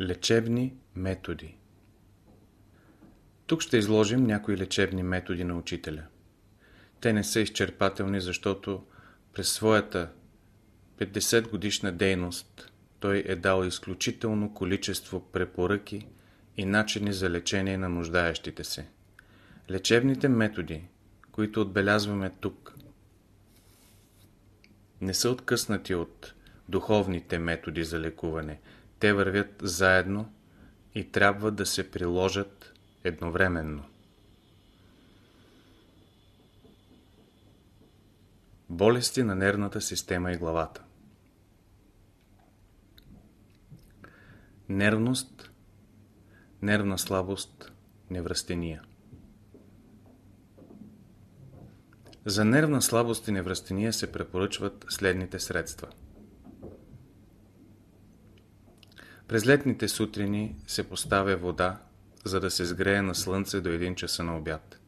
Лечебни методи Тук ще изложим някои лечебни методи на учителя. Те не са изчерпателни, защото през своята 50 годишна дейност той е дал изключително количество препоръки и начини за лечение на нуждаещите се. Лечебните методи, които отбелязваме тук, не са откъснати от духовните методи за лекуване. Те вървят заедно и трябва да се приложат едновременно. Болести на нервната система и главата Нервност, нервна слабост, неврастения За нервна слабост и неврастения се препоръчват следните средства. През летните сутрини се поставя вода, за да се сгрее на слънце до 1 часа на обяд,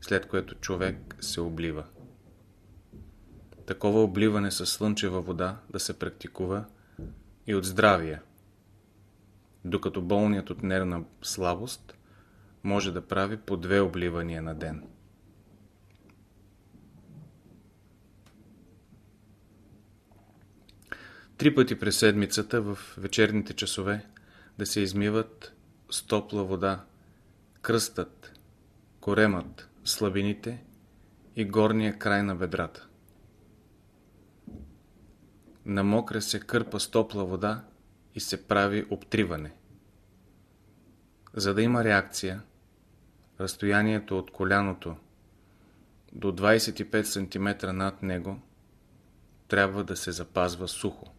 след което човек се облива. Такова обливане с слънчева вода да се практикува и от здравия, докато болният от нервна слабост може да прави по две обливания на ден. Три пъти през седмицата в вечерните часове да се измиват с топла вода кръстът, коремът, слабините и горния край на бедрата. Намокре се кърпа с топла вода и се прави обтриване. За да има реакция, разстоянието от коляното до 25 см над него трябва да се запазва сухо.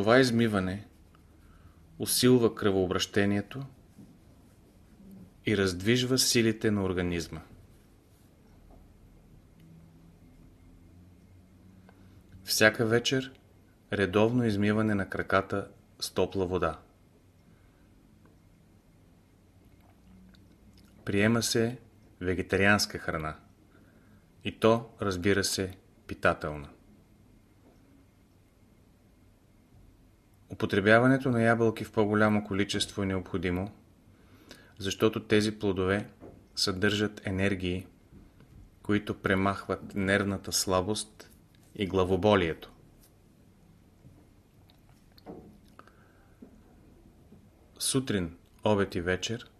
Това измиване усилва кръвообращението и раздвижва силите на организма. Всяка вечер редовно измиване на краката с топла вода. Приема се вегетарианска храна. И то, разбира се, питателна. Употребяването на ябълки в по-голямо количество е необходимо, защото тези плодове съдържат енергии, които премахват нервната слабост и главоболието. Сутрин, обед и вечер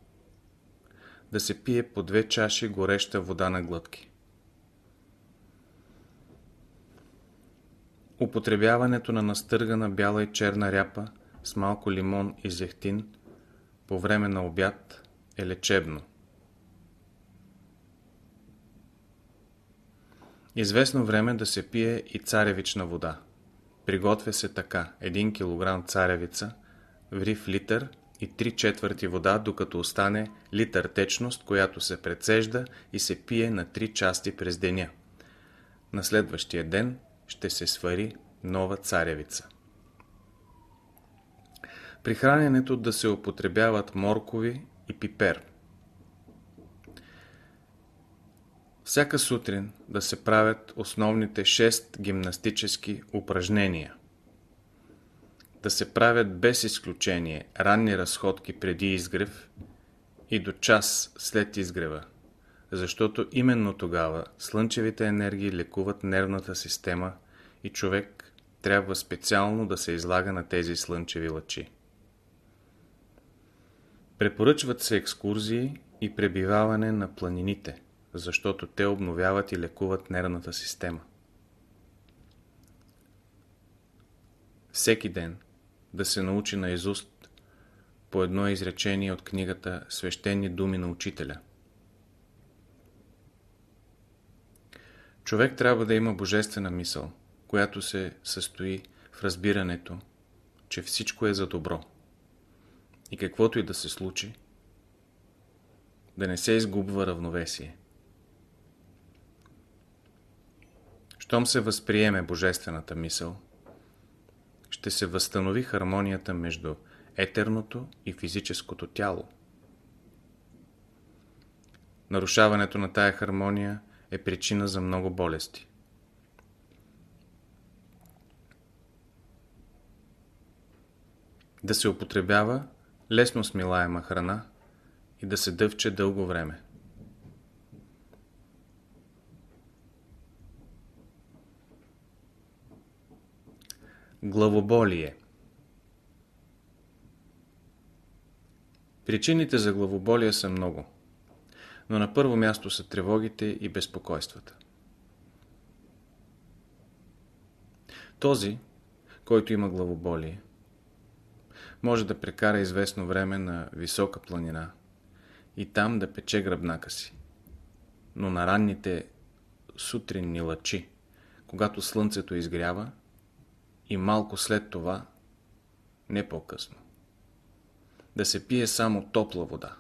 да се пие по две чаши гореща вода на глътки. Употребяването на настъргана бяла и черна ряпа с малко лимон и зехтин по време на обяд е лечебно. Известно време да се пие и царевична вода. Приготвя се така 1 кг царевица, ври в литър и 3 четвърти вода, докато остане литър течност, която се прецежда и се пие на 3 части през деня. На следващия ден ще се свари нова царевица. При храненето да се употребяват моркови и пипер. Всяка сутрин да се правят основните 6 гимнастически упражнения. Да се правят без изключение ранни разходки преди изгрев и до час след изгрева защото именно тогава слънчевите енергии лекуват нервната система и човек трябва специално да се излага на тези слънчеви лъчи. Препоръчват се екскурзии и пребиваване на планините, защото те обновяват и лекуват нервната система. Всеки ден да се научи на изуст по едно изречение от книгата Свещени думи на учителя – Човек трябва да има божествена мисъл, която се състои в разбирането, че всичко е за добро. И каквото и да се случи, да не се изгубва равновесие. Щом се възприеме божествената мисъл, ще се възстанови хармонията между етерното и физическото тяло. Нарушаването на тая хармония е причина за много болести. Да се употребява лесно смилаема храна и да се дъвче дълго време. Главоболие Причините за главоболие са много, но на първо място са тревогите и безпокойствата. Този, който има главоболие, може да прекара известно време на висока планина и там да пече гръбнака си. Но на ранните сутринни лъчи, когато слънцето изгрява и малко след това, не по-късно, да се пие само топла вода.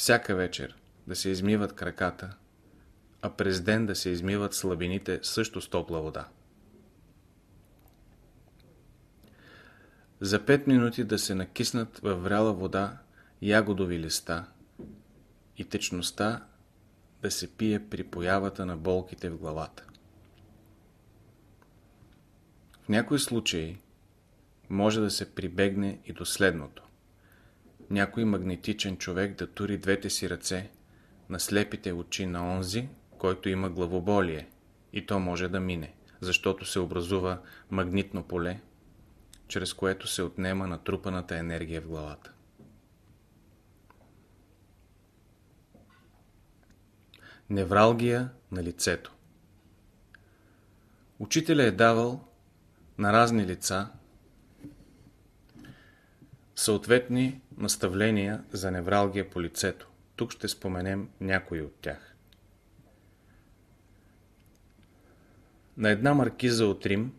Всяка вечер да се измиват краката, а през ден да се измиват слабините също с топла вода. За 5 минути да се накиснат във вряла вода ягодови листа и течността да се пие при появата на болките в главата. В някои случаи може да се прибегне и до следното. Някой магнетичен човек да тури двете си ръце на слепите очи на онзи, който има главоболие, и то може да мине, защото се образува магнитно поле, чрез което се отнема натрупаната енергия в главата. Невралгия на лицето Учителя е давал на разни лица съответни наставления за невралгия по лицето. Тук ще споменем някои от тях. На една маркиза от Рим,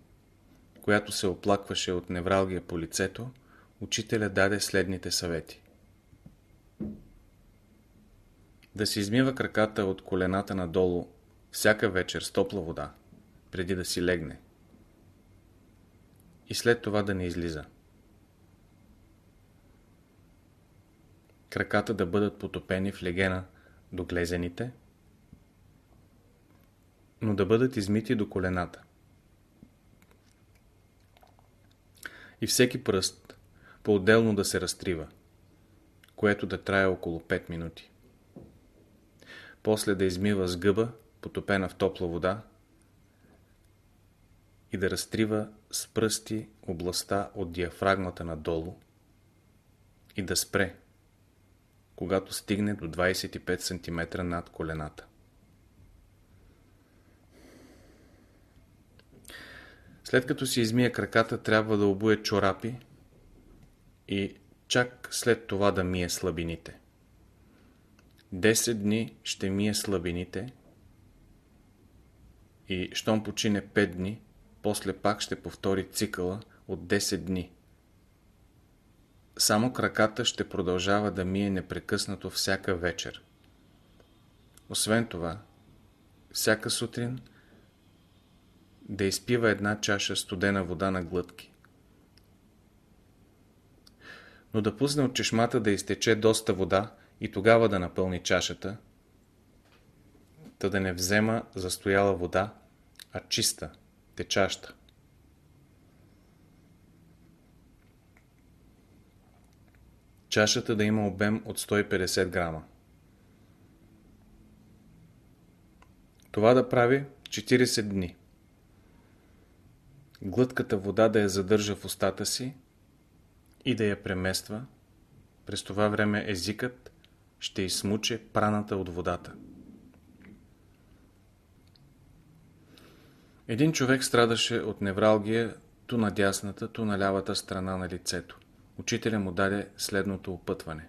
която се оплакваше от невралгия по лицето, учителя даде следните съвети. Да си измива краката от колената надолу всяка вечер с топла вода, преди да си легне. И след това да не излиза. Краката да бъдат потопени в легена до глезените, но да бъдат измити до колената. И всеки пръст по-отделно да се разтрива, което да трае около 5 минути. После да измива с гъба, потопена в топла вода, и да разтрива с пръсти областта от диафрагмата надолу и да спре, когато стигне до 25 см над колената. След като си измие краката, трябва да обуе чорапи и чак след това да мие слабините. 10 дни ще мие слабините и щом почине 5 дни, после пак ще повтори цикъла от 10 дни – само краката ще продължава да мие непрекъснато всяка вечер. Освен това, всяка сутрин да изпива една чаша студена вода на глътки. Но да пусне от чешмата да изтече доста вода и тогава да напълни чашата, та да не взема застояла вода, а чиста, течаща. Чашата да има обем от 150 грама. Това да прави 40 дни. Глътката вода да я задържа в устата си и да я премества. През това време езикът ще измуче праната от водата. Един човек страдаше от невралгия ту на дясната, ту на лявата страна на лицето учителя му даде следното опътване.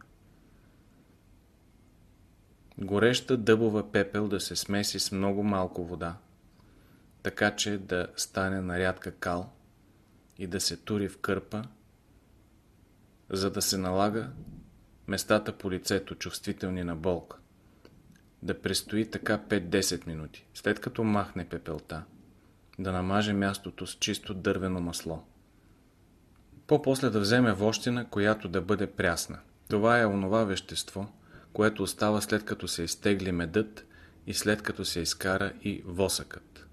Гореща дъбова пепел да се смеси с много малко вода, така че да стане нарядка кал и да се тури в кърпа, за да се налага местата по лицето чувствителни на болка. Да престои така 5-10 минути. След като махне пепелта, да намаже мястото с чисто дървено масло. По-после да вземе вощина, която да бъде прясна. Това е онова вещество, което остава след като се изтегли медът и след като се изкара и восъкът.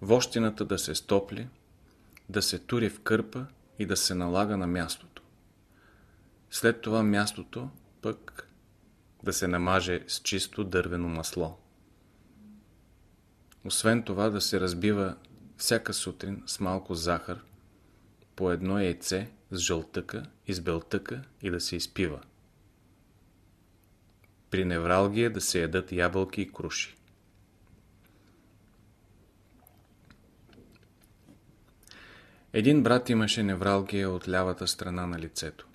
Вощината да се стопли, да се тури в кърпа и да се налага на мястото. След това мястото пък да се намаже с чисто дървено масло. Освен това да се разбива всяка сутрин с малко захар, по едно яйце с жълтъка и с белтъка и да се изпива. При невралгия да се ядат ябълки и круши. Един брат имаше невралгия от лявата страна на лицето.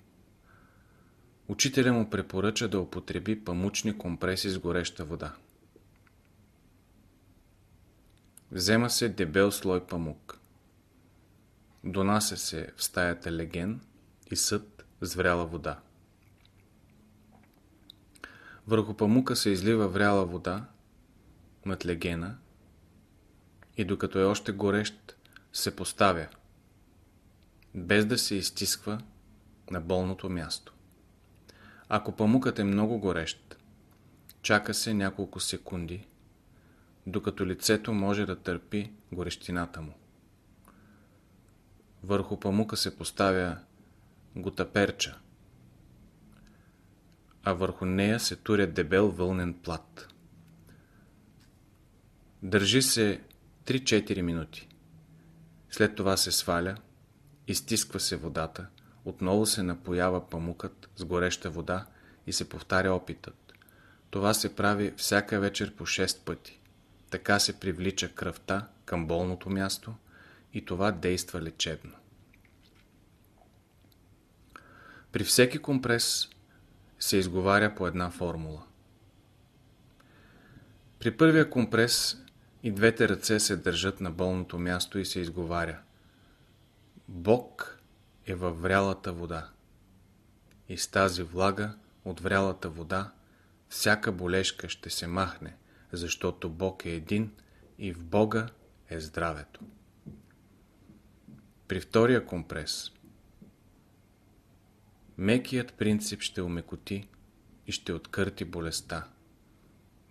Учителя му препоръча да употреби памучни компреси с гореща вода. Взема се дебел слой памук. Донася се в стаята леген и съд с вряла вода. Върху памука се излива вряла вода над легена и докато е още горещ се поставя, без да се изтисква на болното място. Ако памукът е много горещ, чака се няколко секунди, докато лицето може да търпи горещината му. Върху памука се поставя гутаперча, а върху нея се туря дебел вълнен плат. Държи се 3-4 минути. След това се сваля, изтисква се водата, отново се напоява памукът с гореща вода и се повтаря опитът. Това се прави всяка вечер по 6 пъти. Така се привлича кръвта към болното място и това действа лечебно. При всеки компрес се изговаря по една формула. При първия компрес и двете ръце се държат на болното място и се изговаря. Бог е във врялата вода. И с тази влага от врялата вода всяка болешка ще се махне, защото Бог е един и в Бога е здравето. При втория компрес мекият принцип ще умекоти и ще откърти болестта.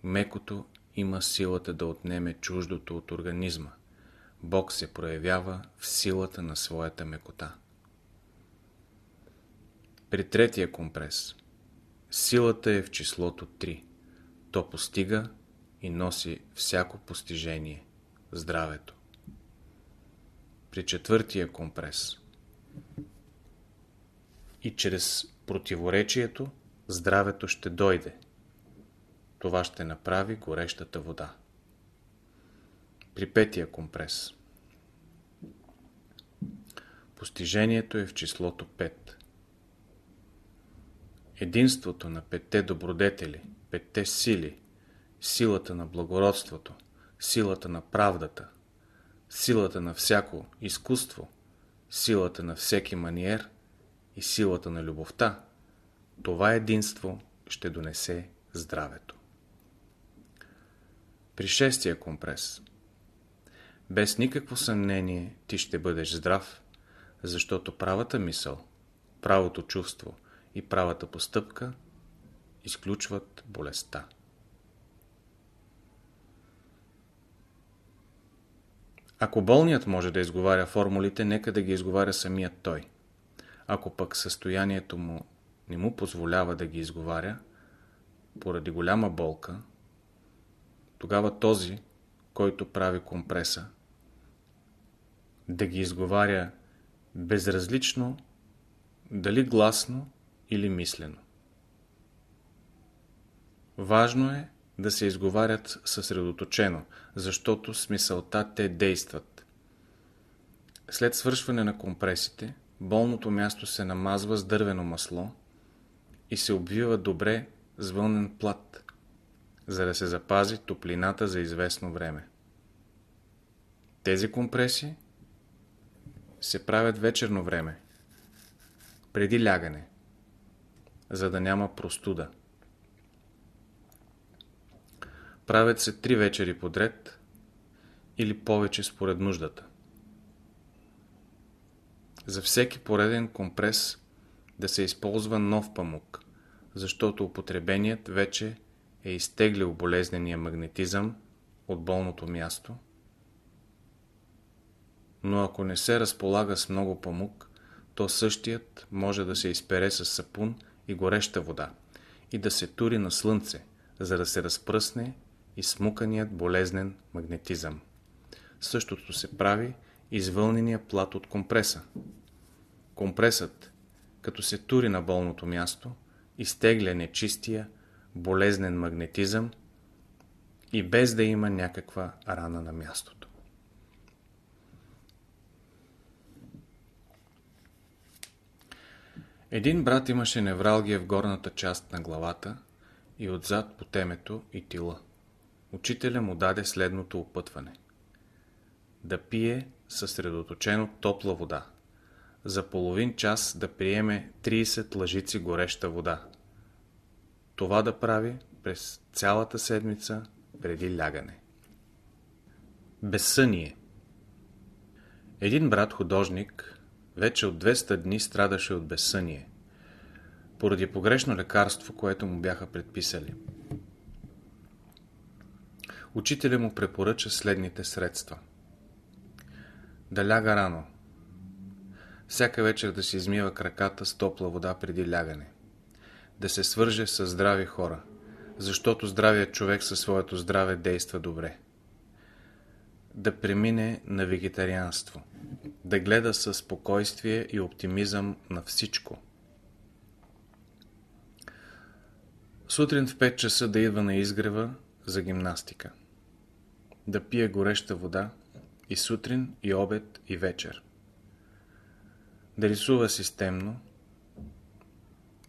Мекото има силата да отнеме чуждото от организма. Бог се проявява в силата на своята мекота. При третия компрес силата е в числото 3. То постига и носи всяко постижение – здравето. При четвъртия компрес и чрез противоречието здравето ще дойде. Това ще направи горещата вода. При петия компрес постижението е в числото 5. Единството на петте добродетели, петте сили, силата на благородството, силата на правдата, силата на всяко изкуство, силата на всеки маниер и силата на любовта, това единство ще донесе здравето. При шестия компрес без никакво съмнение ти ще бъдеш здрав, защото правата мисъл, правото чувство и правата постъпка изключват болестта. Ако болният може да изговаря формулите, нека да ги изговаря самият той. Ако пък състоянието му не му позволява да ги изговаря, поради голяма болка, тогава този, който прави компреса, да ги изговаря безразлично, дали гласно или мислено. Важно е да се изговарят съсредоточено, защото смисълта те действат. След свършване на компресите, болното място се намазва с дървено масло и се обвива добре с вълнен плат, за да се запази топлината за известно време. Тези компреси се правят вечерно време, преди лягане, за да няма простуда. Правят се три вечери подред или повече според нуждата. За всеки пореден компрес да се използва нов памук, защото употребеният вече е изтеглил болезнения магнетизъм от болното място, но ако не се разполага с много памук, то същият може да се изпере с сапун и гореща вода и да се тури на слънце, за да се разпръсне и смуканият болезнен магнетизъм. Същото се прави и с вълнения плат от компреса. Компресът, като се тури на болното място, изтегля нечистия, болезнен магнетизъм и без да има някаква рана на мястото. Един брат имаше невралгия в горната част на главата и отзад по темето и тила. Учителя му даде следното опътване. Да пие съсредоточено топла вода. За половин час да приеме 30 лъжици гореща вода. Това да прави през цялата седмица преди лягане. Безсъние Един брат художник вече от 200 дни страдаше от безсъние, поради погрешно лекарство, което му бяха предписали. Учителя му препоръча следните средства. Да ляга рано. Всяка вечер да си измива краката с топла вода преди лягане. Да се свърже с здрави хора, защото здравият човек със своето здраве действа добре. Да премине на вегетарианство. Да гледа със спокойствие и оптимизъм на всичко. Сутрин в 5 часа да идва на изгрева за гимнастика. Да пие гореща вода и сутрин, и обед, и вечер. Да рисува системно,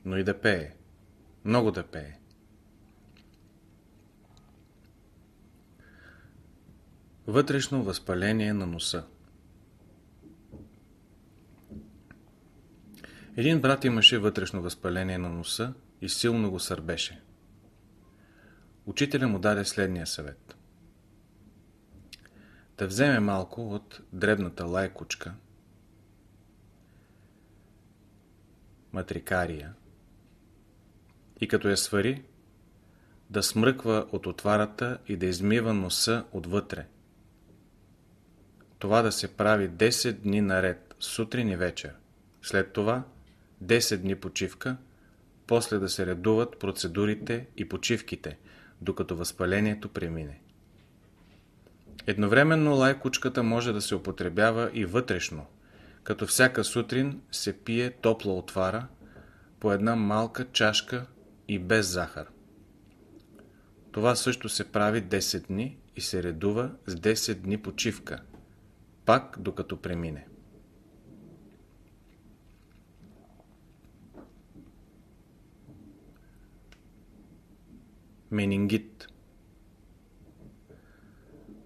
но и да пее. Много да пее. Вътрешно възпаление на носа Един брат имаше вътрешно възпаление на носа и силно го сърбеше. Учителя му даде следния съвет. Да вземе малко от дребната лайкучка, матрикария, и като я свари, да смръква от отварата и да измива носа отвътре. Това да се прави 10 дни наред, сутрин и вечер. След това 10 дни почивка, после да се редуват процедурите и почивките, докато възпалението премине. Едновременно лайкучката може да се употребява и вътрешно, като всяка сутрин се пие топла отвара по една малка чашка и без захар. Това също се прави 10 дни и се редува с 10 дни почивка, пак докато премине. Менингит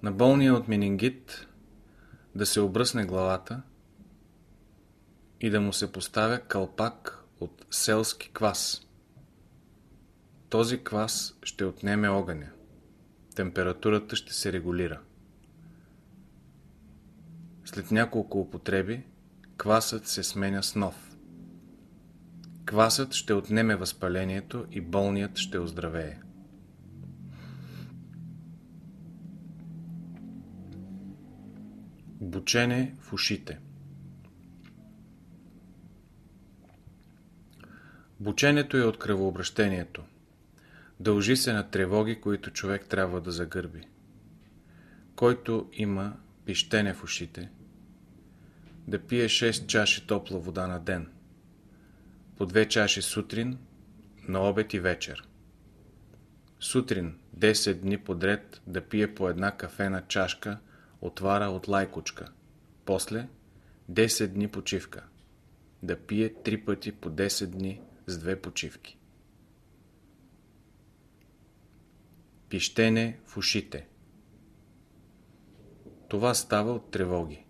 На болния от менингит да се обръсне главата и да му се поставя кълпак от селски квас. Този квас ще отнеме огъня. Температурата ще се регулира. След няколко употреби, квасът се сменя с нов. Квасът ще отнеме възпалението и болният ще оздравее. Бучене в ушите Бученето е от кръвообращението. Дължи се на тревоги, които човек трябва да загърби. Който има пищене в ушите, да пие 6 чаши топла вода на ден. По 2 чаши сутрин, на обед и вечер. Сутрин 10 дни подред да пие по една кафена чашка отвара от лайкучка. После 10 дни почивка. Да пие 3 пъти по 10 дни с две почивки. Пищене в ушите Това става от тревоги.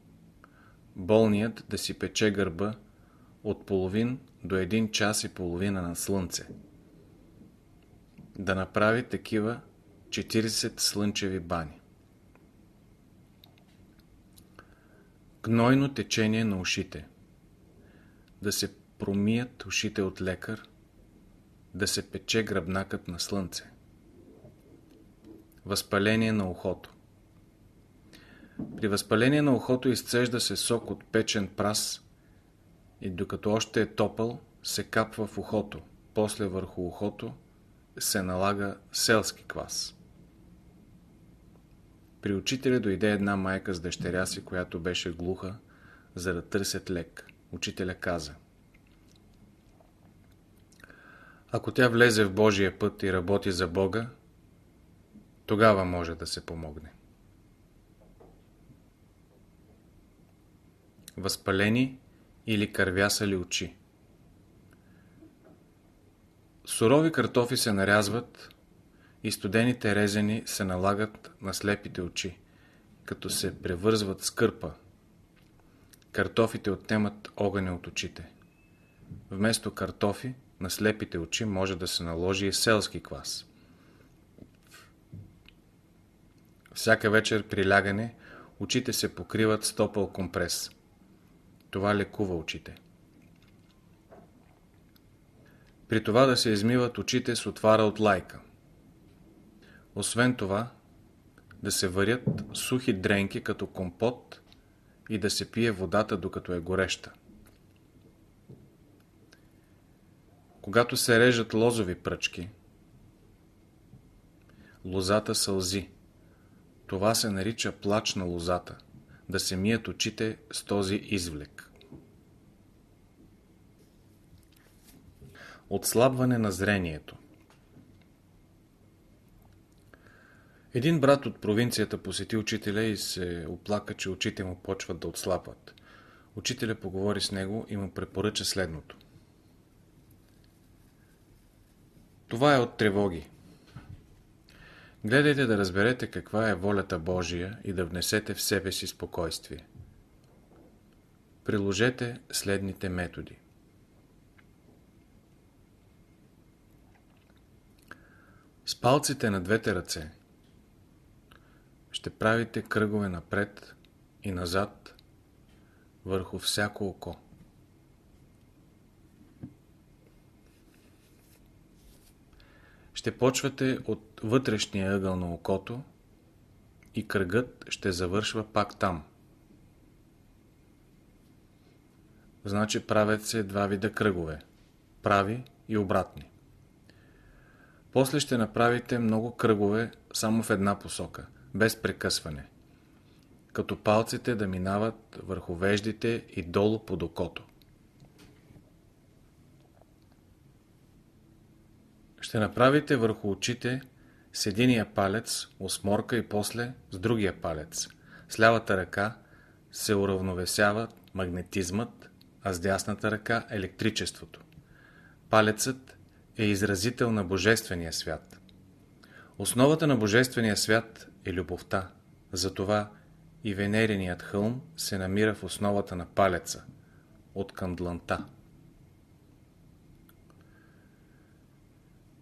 Болният да си пече гърба от половин до един час и половина на слънце. Да направи такива 40 слънчеви бани. Гнойно течение на ушите. Да се промият ушите от лекар, да се пече гръбнакът на слънце. Възпаление на ухото. При възпаление на ухото изцежда се сок от печен прас и докато още е топъл, се капва в ухото, после върху ухото се налага селски квас. При учителя дойде една майка с дъщеря си, която беше глуха, за да търсят лек. Учителя каза Ако тя влезе в Божия път и работи за Бога, тогава може да се помогне. Възпалени или кървясали очи Сурови картофи се нарязват и студените резени се налагат на слепите очи, като се превързват с кърпа. Картофите отнемат огъня от очите. Вместо картофи на слепите очи може да се наложи и селски квас. Всяка вечер при лягане очите се покриват с топъл компрес. Това лекува очите. При това да се измиват очите с отвара от лайка. Освен това, да се варят сухи дренки като компот и да се пие водата докато е гореща. Когато се режат лозови пръчки, лозата сълзи. Това се нарича плач на лозата, да се мият очите с този извлек. Отслабване на зрението Един брат от провинцията посети учителя и се оплака, че очите му почват да отслабват. Учителя поговори с него и му препоръча следното. Това е от тревоги. Гледайте да разберете каква е волята Божия и да внесете в себе си спокойствие. Приложете следните методи. С палците на двете ръце ще правите кръгове напред и назад върху всяко око. Ще почвате от вътрешния ъгъл на окото и кръгът ще завършва пак там. Значи правят се два вида кръгове – прави и обратни. После ще направите много кръгове само в една посока, без прекъсване, като палците да минават върху веждите и долу под окото. Ще направите върху очите с единия палец осморка и после с другия палец. С лявата ръка се уравновесява магнетизмът, а с дясната ръка електричеството. Палецът е изразител на Божествения свят. Основата на Божествения свят е любовта. Затова и Венериният хълм се намира в основата на палеца, от кандланта.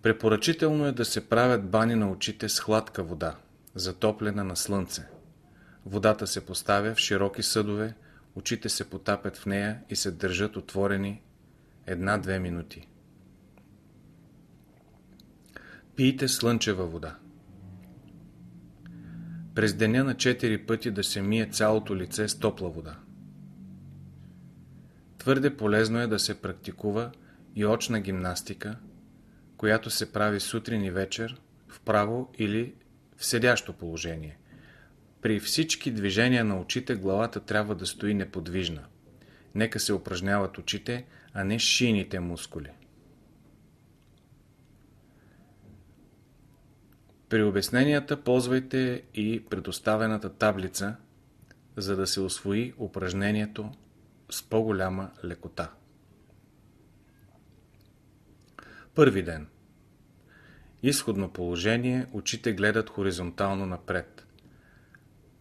Препоръчително е да се правят бани на очите с хладка вода, затоплена на слънце. Водата се поставя в широки съдове, очите се потапят в нея и се държат отворени една-две минути. Пийте слънчева вода. През деня на 4 пъти да се мие цялото лице с топла вода. Твърде полезно е да се практикува и очна гимнастика, която се прави сутрин и вечер, в право или в седящо положение. При всички движения на очите главата трябва да стои неподвижна. Нека се упражняват очите, а не шийните мускули. При обясненията ползвайте и предоставената таблица, за да се освои упражнението с по-голяма лекота. Първи ден. Изходно положение, очите гледат хоризонтално напред.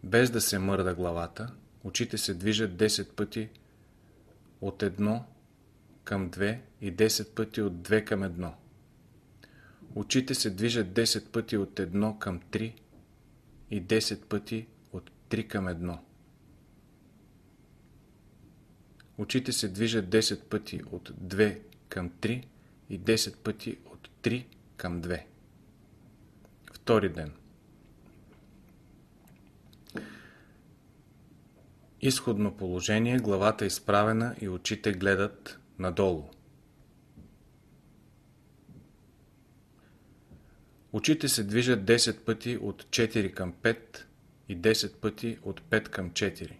Без да се мърда главата, очите се движат 10 пъти от 1 към 2 и 10 пъти от 2 към 1. Очите се движат 10 пъти от 1 към 3 и 10 пъти от 3 към 1. Очите се движат 10 пъти от 2 към 3 и 10 пъти от 3 към 2. Втори ден. Изходно положение, главата е изправена и очите гледат надолу. Очите се движат 10 пъти от 4 към 5 и 10 пъти от 5 към 4.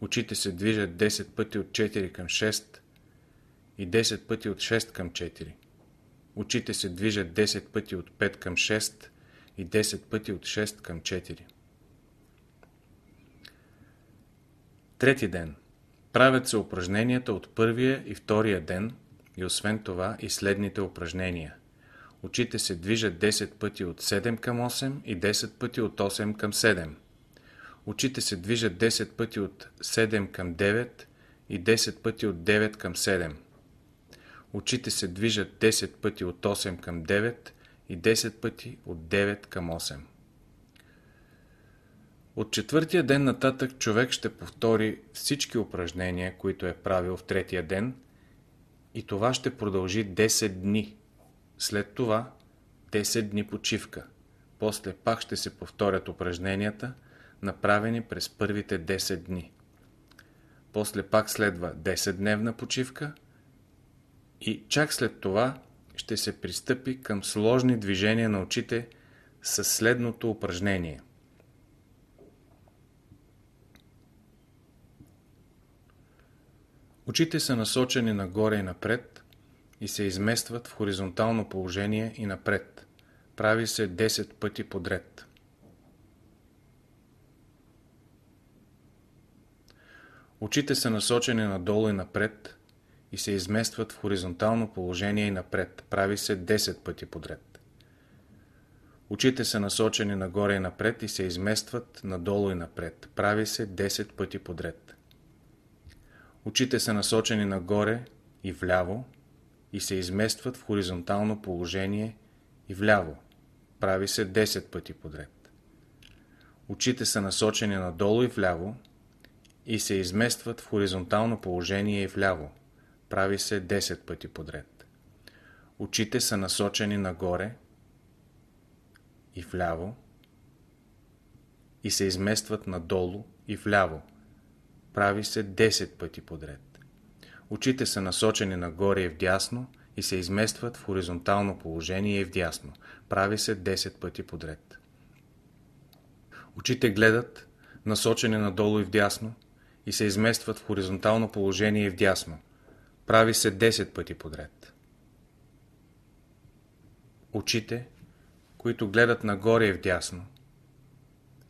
Очите се движат 10 пъти от 4 към 6 и 10 пъти от 6 към 4. Очите се движат 10 пъти от 5 към 6 и 10 пъти от 6 към 4. Трети ден. Правят се упражненията от първия и втория ден и освен това и следните упражнения. Очите се движат 10 пъти от 7 към 8 и 10 пъти от 8 към 7. Очите се движат 10 пъти от 7 към 9 и 10 пъти от 9 към 7. Очите се движат 10 пъти от 8 към 9 и 10 пъти от 9 към 8. От четвъртия ден нататък човек ще повтори всички упражнения, които е правил в третия ден и това ще продължи 10 дни. След това 10 дни почивка. После пак ще се повторят упражненията, направени през първите 10 дни. После пак следва 10-дневна почивка и чак след това ще се пристъпи към сложни движения на очите с следното упражнение. Очите са насочени нагоре и напред и се изместват в хоризонтално положение и напред. Прави се 10 пъти подред. Очите са насочени надолу и напред и се изместват в хоризонтално положение и напред. Прави се 10 пъти подред. Очите са насочени нагоре и напред и се изместват надолу и напред. Прави се 10 пъти подред. Очите са насочени нагоре и вляво и се изместват в хоризонтално положение и вляво. Прави се 10 пъти подред. Очите са насочени надолу и вляво и се изместват в хоризонтално положение и вляво. Прави се 10 пъти подред. Очите са насочени нагоре и вляво и се изместват надолу и вляво. Прави се 10 пъти подред. Очите са насочени нагоре и вдясно и се изместват в хоризонтално положение и вдясно. Прави се 10 пъти подред. Очите гледат, насочени надолу и вдясно, и се изместват в хоризонтално положение и вдясно. Прави се 10 пъти подред. Очите, които гледат нагоре и вдясно,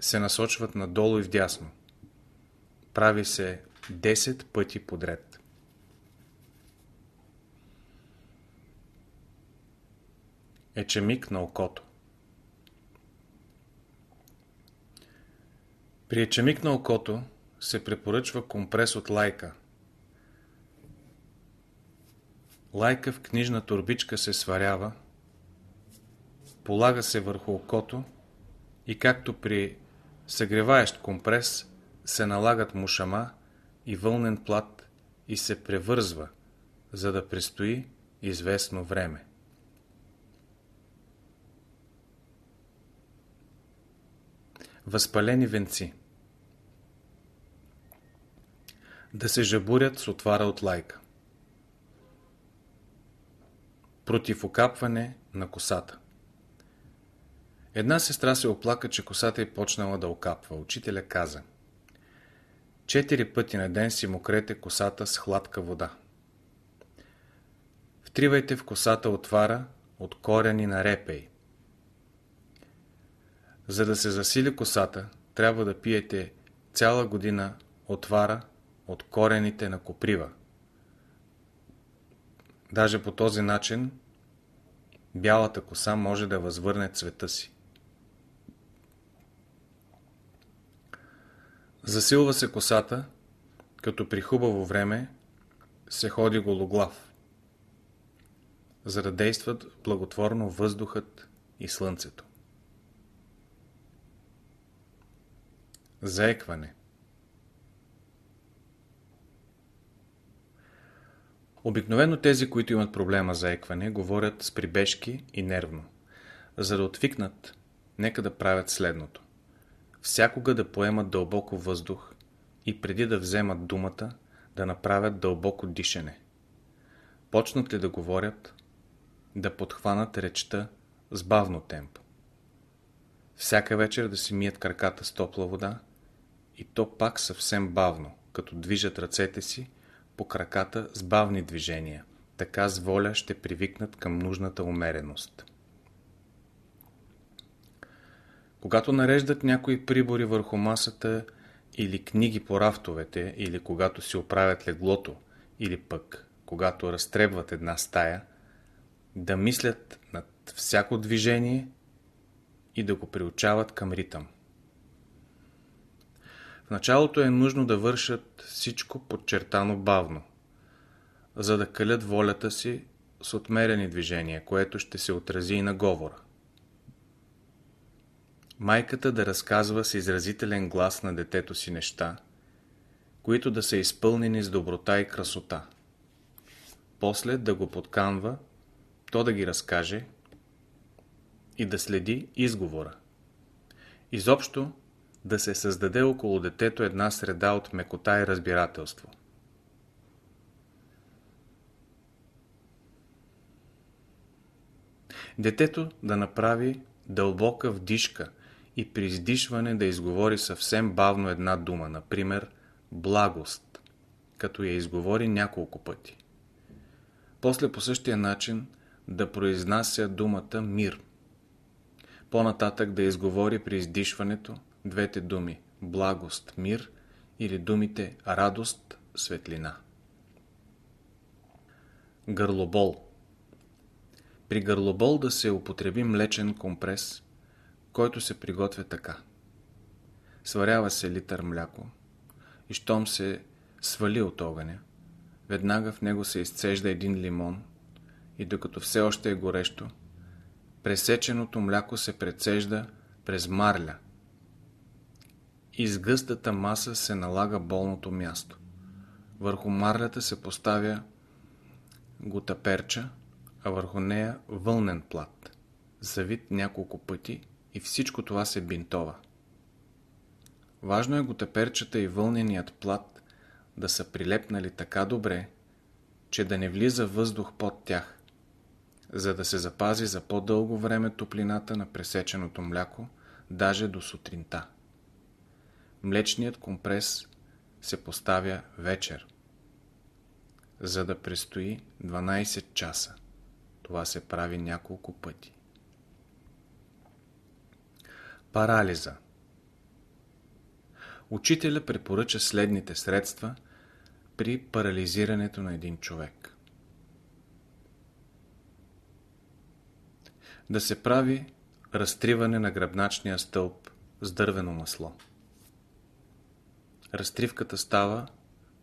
се насочват надолу и вдясно. Прави се 10 пъти подред. Ечемик на окото При ечемик на окото се препоръчва компрес от лайка. Лайка в книжна турбичка се сварява, полага се върху окото и както при съгреваещ компрес се налагат мушама и вълнен плат и се превързва, за да престои известно време. Възпалени венци Да се жабурят с отвара от лайка Против окапване на косата Една сестра се оплака, че косата е почнала да окапва. Учителя каза Четири пъти на ден си мокрете косата с хладка вода. Втривайте в косата отвара от корени на репей. За да се засили косата, трябва да пиете цяла година отвара от корените на коприва. Даже по този начин бялата коса може да възвърне цвета си. Засилва се косата, като при хубаво време се ходи гологлав, за да действат благотворно въздухът и слънцето. Заекване Обикновено тези, които имат проблема за екване, говорят с прибежки и нервно. За да отвикнат, нека да правят следното. Всякога да поемат дълбоко въздух и преди да вземат думата, да направят дълбоко дишане. Почнат ли да говорят, да подхванат речта с бавно темпо. Всяка вечер да си мият краката с топла вода и то пак съвсем бавно, като движат ръцете си по краката с бавни движения. Така с воля ще привикнат към нужната умереност. Когато нареждат някои прибори върху масата или книги по рафтовете, или когато си оправят леглото, или пък когато разтребват една стая, да мислят над всяко движение и да го приучават към ритъм. Началото е нужно да вършат всичко подчертано бавно, за да калят волята си с отмерени движения, което ще се отрази и на говора. Майката да разказва с изразителен глас на детето си неща, които да са изпълнени с доброта и красота. После да го подканва, то да ги разкаже и да следи изговора. Изобщо да се създаде около детето една среда от мекота и разбирателство. Детето да направи дълбока вдишка и при издишване да изговори съвсем бавно една дума, например благост, като я изговори няколко пъти. После по същия начин да произнася думата мир. По-нататък да изговори при издишването двете думи благост, мир или думите радост, светлина. Гърлобол При гърлобол да се употреби млечен компрес, който се приготвя така. Сварява се литър мляко и щом се свали от огъня, веднага в него се изцежда един лимон и докато все още е горещо, пресеченото мляко се прецежда през марля. Из гъстата маса се налага болното място. Върху марлята се поставя гутаперча, а върху нея вълнен плат, завит няколко пъти и всичко това се бинтова. Важно е гутаперчата и вълненият плат да са прилепнали така добре, че да не влиза въздух под тях, за да се запази за по-дълго време топлината на пресеченото мляко, даже до сутринта. Млечният компрес се поставя вечер, за да престои 12 часа. Това се прави няколко пъти. Парализа Учителя препоръча следните средства при парализирането на един човек. Да се прави разтриване на гръбначния стълб с дървено масло. Разтривката става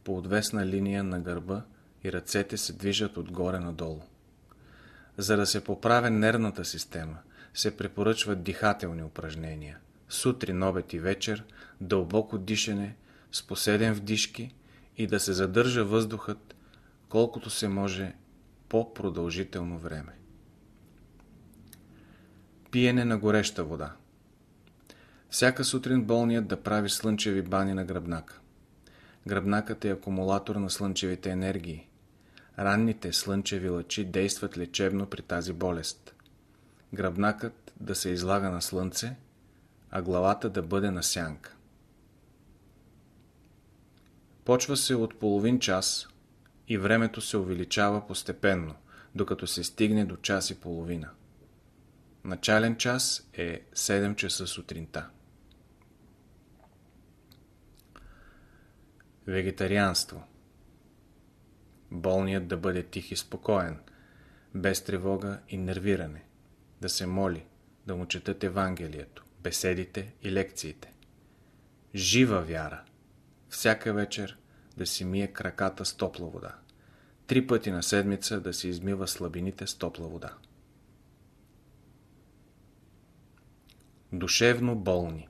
по отвесна линия на гърба и ръцете се движат отгоре надолу. За да се поправя нервната система, се препоръчват дихателни упражнения. Сутрин, обед и вечер, дълбоко дишане с поседен вдишки и да се задържа въздухът колкото се може по-продължително време. Пиене на гореща вода. Всяка сутрин болният да прави слънчеви бани на гръбнака. Гръбнакът е акумулатор на слънчевите енергии. Ранните слънчеви лъчи действат лечебно при тази болест. Гръбнакът да се излага на слънце, а главата да бъде на сянка. Почва се от половин час и времето се увеличава постепенно, докато се стигне до час и половина. Начален час е 7 часа сутринта. Вегетарианство Болният да бъде тих и спокоен, без тревога и нервиране, да се моли, да му четат Евангелието, беседите и лекциите. Жива вяра. Всяка вечер да си мие краката с топла вода. Три пъти на седмица да си измива слабините с топла вода. Душевно болни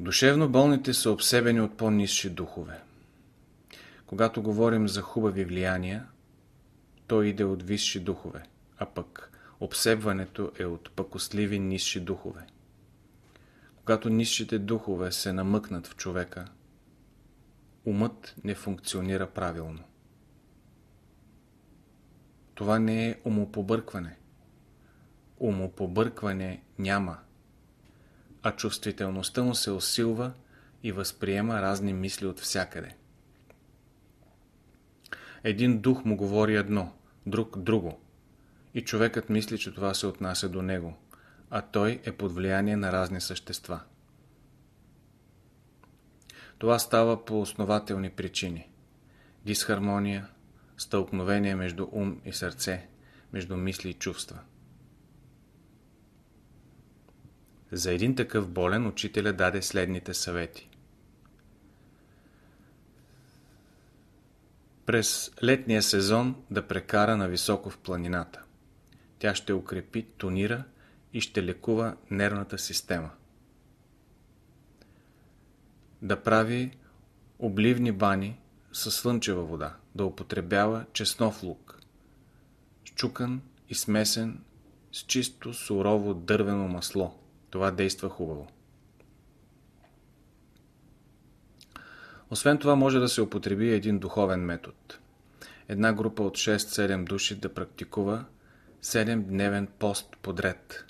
Душевно болните са обсебени от по-низши духове. Когато говорим за хубави влияния, то иде от висши духове, а пък обсебването е от пъкостливи низши духове. Когато низшите духове се намъкнат в човека, умът не функционира правилно. Това не е умопобъркване. Умопобъркване няма, а чувствителността му се усилва и възприема разни мисли от всякъде. Един дух му говори едно, друг друго. И човекът мисли, че това се отнася до него, а той е под влияние на разни същества. Това става по основателни причини. Дисхармония, стълкновение между ум и сърце, между мисли и чувства. За един такъв болен учителя даде следните съвети. През летния сезон да прекара на високо в планината. Тя ще укрепи, тонира и ще лекува нервната система. Да прави обливни бани със слънчева вода, да употребява чеснов лук, щукан и смесен с чисто сурово дървено масло. Това действа хубаво. Освен това може да се употреби един духовен метод. Една група от 6-7 души да практикува 7-дневен пост подред,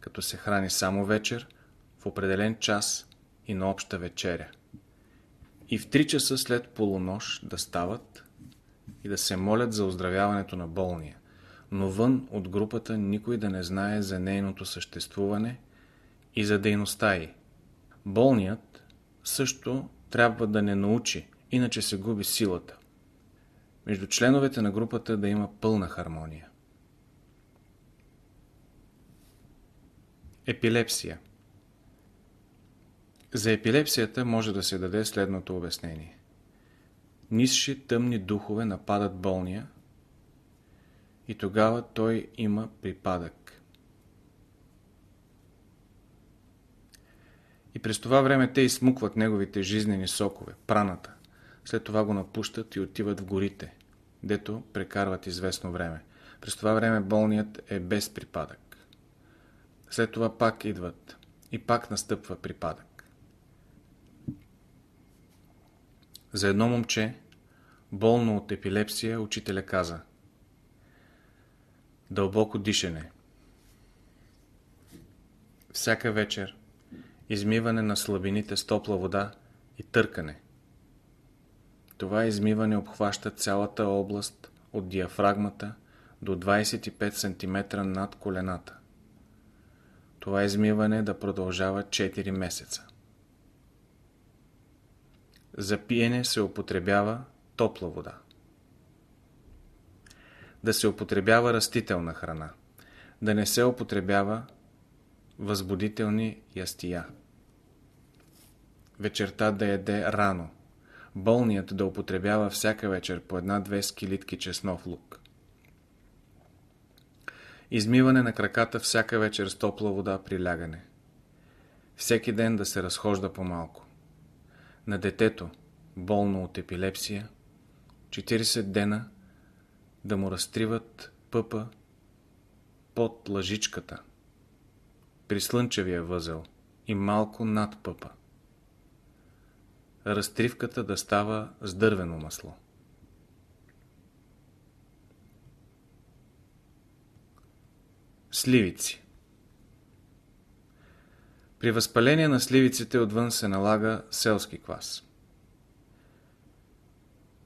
като се храни само вечер, в определен час и на обща вечеря. И в 3 часа след полунощ да стават и да се молят за оздравяването на болния, но вън от групата никой да не знае за нейното съществуване и за дейността й. Болният също трябва да не научи, иначе се губи силата. Между членовете на групата да има пълна хармония. Епилепсия За епилепсията може да се даде следното обяснение. Нисши тъмни духове нападат болния и тогава той има припадък. И през това време те изсмукват неговите жизнени сокове, праната. След това го напущат и отиват в горите, дето прекарват известно време. През това време болният е без припадък. След това пак идват и пак настъпва припадък. За едно момче, болно от епилепсия, учителя каза Дълбоко дишане. Всяка вечер измиване на слабините с топла вода и търкане. Това измиване обхваща цялата област от диафрагмата до 25 см над колената. Това измиване да продължава 4 месеца. За пиене се употребява топла вода. Да се употребява растителна храна. Да не се употребява възбудителни ястия. Вечерта да яде рано. Болният да употребява всяка вечер по една-две скилитки чеснов лук. Измиване на краката всяка вечер с топла вода при лягане. Всеки ден да се разхожда по-малко. На детето, болно от епилепсия, 40 дена да му разтриват пъпа под лъжичката при слънчевия възел и малко над пъпа. Разтривката да става с дървено масло. Сливици При възпаление на сливиците отвън се налага селски квас.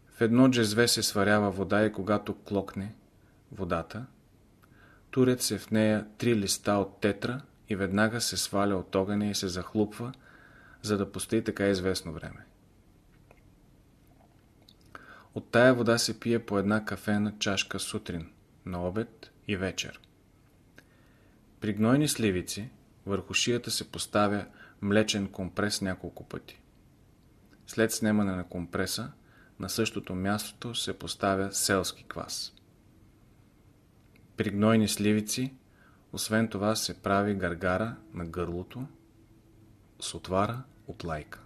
В едно джезве се сварява вода и когато клокне водата, турят се в нея три листа от тетра и веднага се сваля от огъня и се захлупва, за да постои така известно време. От тая вода се пие по една кафена чашка сутрин, на обед и вечер. При гнойни сливици върху шията се поставя млечен компрес няколко пъти. След снимане на компреса, на същото място се поставя селски квас. При гнойни сливици освен това се прави гаргара на гърлото с отвара от лайка.